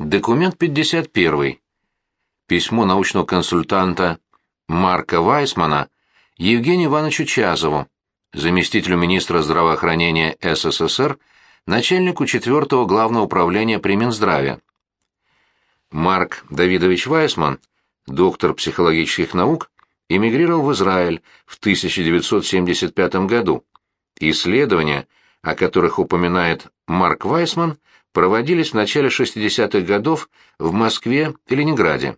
Документ 51. Письмо научного консультанта Марка Вайсмана Евгению Ивановичу Чазову, заместителю министра здравоохранения СССР, начальнику 4-го главного управления при Минздраве. Марк Давидович Вайсман, доктор психологических наук, эмигрировал в Израиль в 1975 году. Исследования, о которых упоминает Марк Вайсман, проводились в начале 60-х годов в Москве и Ленинграде.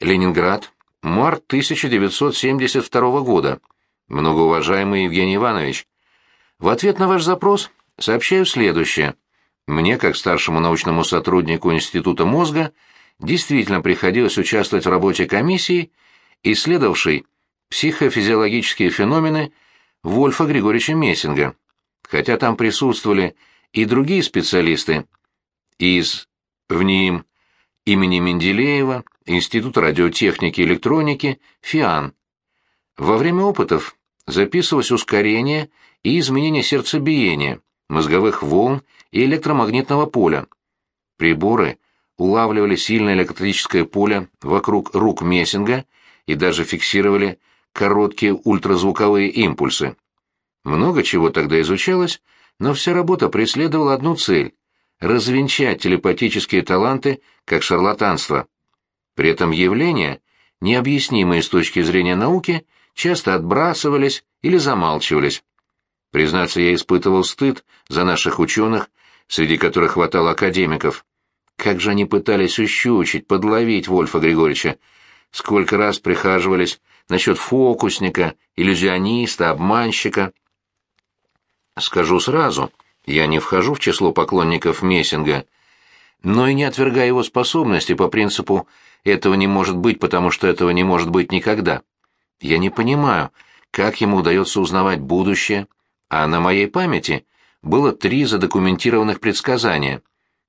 Ленинград, март 1972 года. Многоуважаемый Евгений Иванович, в ответ на ваш запрос сообщаю следующее. Мне, как старшему научному сотруднику Института мозга, действительно приходилось участвовать в работе комиссии, исследовавшей психофизиологические феномены Вольфа Григорьевича Мессинга, хотя там присутствовали и другие специалисты из ВНИИМ имени Менделеева, Института радиотехники и электроники, ФИАН. Во время опытов записывалось ускорение и изменение сердцебиения, мозговых волн и электромагнитного поля. Приборы улавливали сильное электрическое поле вокруг рук Мессинга и даже фиксировали короткие ультразвуковые импульсы. Много чего тогда изучалось, но вся работа преследовала одну цель — развенчать телепатические таланты как шарлатанство. При этом явления, необъяснимые с точки зрения науки, часто отбрасывались или замалчивались. Признаться, я испытывал стыд за наших ученых, среди которых хватало академиков. Как же они пытались ущучить, подловить Вольфа Григорьевича, сколько раз прихаживались насчет фокусника, иллюзиониста, обманщика. Скажу сразу, я не вхожу в число поклонников Мессинга, но и не отвергаю его способности по принципу «этого не может быть, потому что этого не может быть никогда». Я не понимаю, как ему удается узнавать будущее, а на моей памяти было три задокументированных предсказания.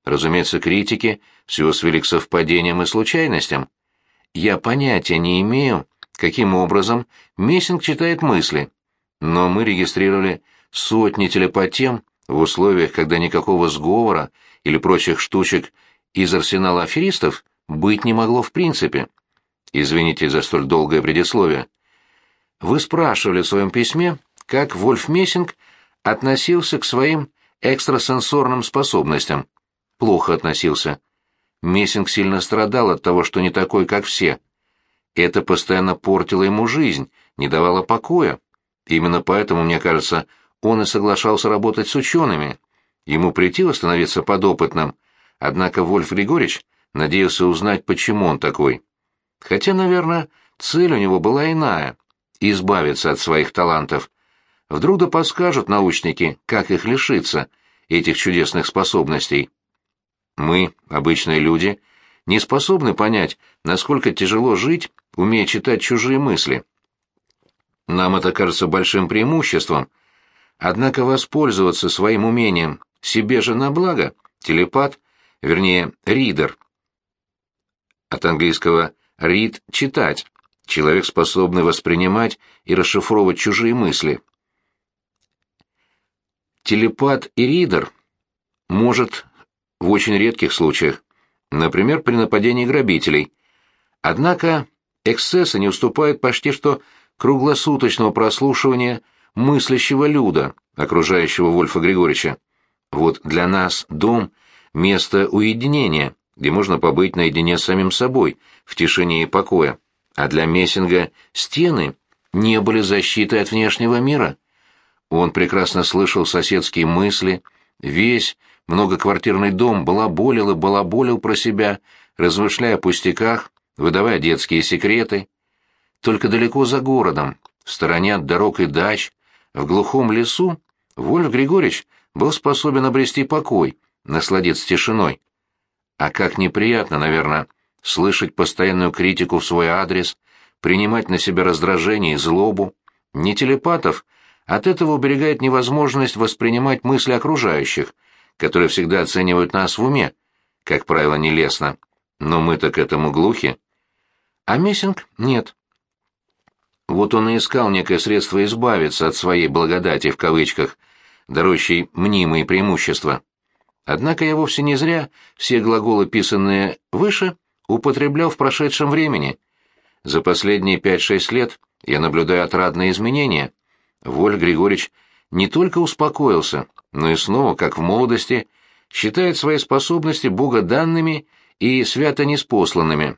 Разумеется, критики все свели к совпадениям и случайностям. Я понятия не имею, каким образом Мессинг читает мысли, но мы регистрировали сотни телепатем в условиях, когда никакого сговора или прочих штучек из арсенала аферистов быть не могло в принципе. Извините за столь долгое предисловие. Вы спрашивали в своем письме, как Вольф Мессинг относился к своим экстрасенсорным способностям. Плохо относился. Мессинг сильно страдал от того, что не такой, как все. Это постоянно портило ему жизнь, не давало покоя. Именно поэтому, мне кажется, он и соглашался работать с учеными. Ему претило становиться подопытным, однако Вольф Григорьевич надеялся узнать, почему он такой. Хотя, наверное, цель у него была иная — избавиться от своих талантов. Вдруг да подскажут научники, как их лишиться, этих чудесных способностей. Мы, обычные люди, не способны понять, насколько тяжело жить, умея читать чужие мысли. Нам это кажется большим преимуществом, Однако воспользоваться своим умением себе же на благо телепат, вернее, ридер. От английского «read» — читать. Человек, способный воспринимать и расшифровывать чужие мысли. Телепат и ридер может в очень редких случаях, например, при нападении грабителей. Однако эксцессы не уступают почти что круглосуточного прослушивания мыслящего люда, окружающего Вольфа Григорьевича. Вот для нас дом — место уединения, где можно побыть наедине с самим собой, в тишине и покое. А для Мессинга стены не были защитой от внешнего мира. Он прекрасно слышал соседские мысли, весь многоквартирный дом балаболил и балаболил про себя, размышляя о пустяках, выдавая детские секреты. Только далеко за городом, в стороне от дорог и дач, в глухом лесу Вольф Григорьевич был способен обрести покой, насладиться тишиной. А как неприятно, наверное, слышать постоянную критику в свой адрес, принимать на себя раздражение и злобу. Не телепатов, от этого уберегает невозможность воспринимать мысли окружающих, которые всегда оценивают нас в уме, как правило, нелестно. Но мы-то к этому глухи. А Мессинг — нет. Вот он и искал некое средство избавиться от своей «благодати» в кавычках, дарующей мнимые преимущества. Однако я вовсе не зря все глаголы, писанные выше, употреблял в прошедшем времени. За последние пять-шесть лет я наблюдаю отрадные изменения. Воль Григорьевич не только успокоился, но и снова, как в молодости, считает свои способности богоданными и свято неспосланными.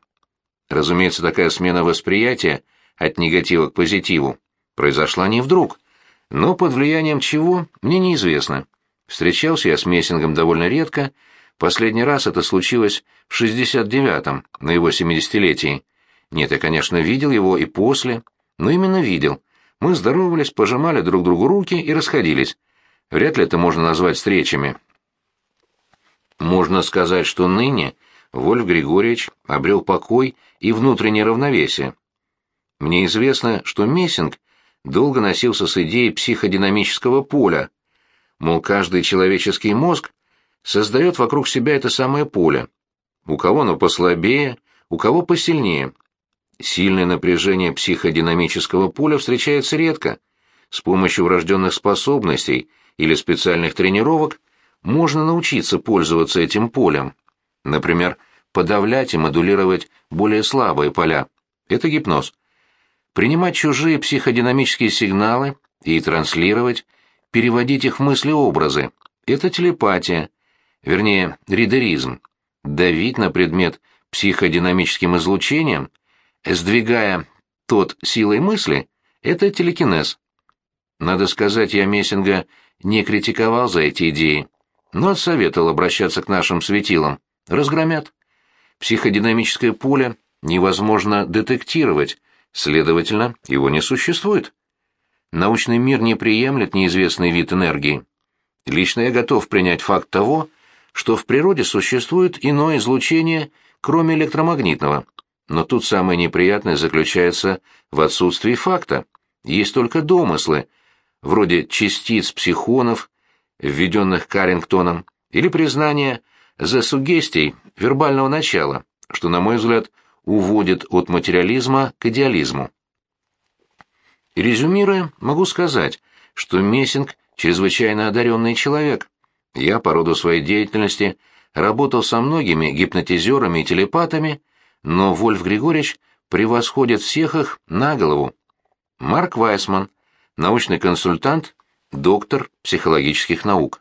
Разумеется, такая смена восприятия от негатива к позитиву произошла не вдруг, но под влиянием чего, мне неизвестно. Встречался я с Мессингом довольно редко, последний раз это случилось в 69-м, на его 70-летии. Нет, я, конечно, видел его и после, но именно видел. Мы здоровались, пожимали друг другу руки и расходились. Вряд ли это можно назвать встречами. Можно сказать, что ныне Вольф Григорьевич обрел покой и внутреннее равновесие. Мне известно, что Мессинг долго носился с идеей психодинамического поля, мол, каждый человеческий мозг создает вокруг себя это самое поле. У кого оно послабее, у кого посильнее. Сильное напряжение психодинамического поля встречается редко. С помощью врожденных способностей или специальных тренировок можно научиться пользоваться этим полем. Например, подавлять и модулировать более слабые поля. Это гипноз. Принимать чужие психодинамические сигналы и транслировать, переводить их в мысли-образы. Это телепатия, вернее, ридеризм. Давить на предмет психодинамическим излучением, сдвигая тот силой мысли, это телекинез. Надо сказать, я Мессинга не критиковал за эти идеи, но отсоветовал обращаться к нашим светилам разгромят. Психодинамическое поле невозможно детектировать, следовательно, его не существует. Научный мир не приемлет неизвестный вид энергии. Лично я готов принять факт того, что в природе существует иное излучение, кроме электромагнитного. Но тут самое неприятное заключается в отсутствии факта. Есть только домыслы, вроде частиц психонов, введенных Карингтоном, или признание за сугестий вербального начала, что, на мой взгляд, уводит от материализма к идеализму. Резюмируя, могу сказать, что Мессинг – чрезвычайно одаренный человек. Я по роду своей деятельности работал со многими гипнотизерами и телепатами, но Вольф Григорьевич превосходит всех их на голову. Марк Вайсман, научный консультант, доктор психологических наук.